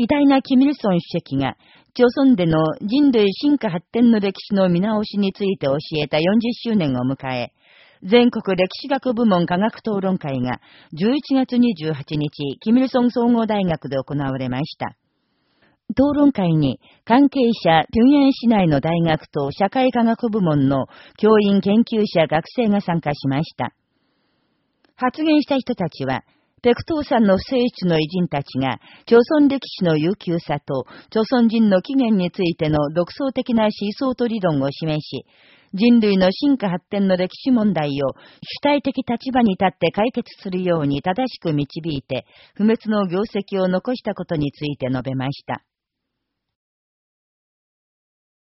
偉大なキミルソン主席が、朝鮮での人類進化発展の歴史の見直しについて教えた40周年を迎え、全国歴史学部門科学討論会が11月28日、キミルソン総合大学で行われました。討論会に関係者、平壌市内の大学と社会科学部門の教員研究者学生が参加しました。発言した人たちは、ペクトーさんの不正室の偉人たちが、朝鮮歴史の悠久さと、朝鮮人の起源についての独創的な思想と理論を示し、人類の進化発展の歴史問題を主体的立場に立って解決するように正しく導いて、不滅の業績を残したことについて述べました。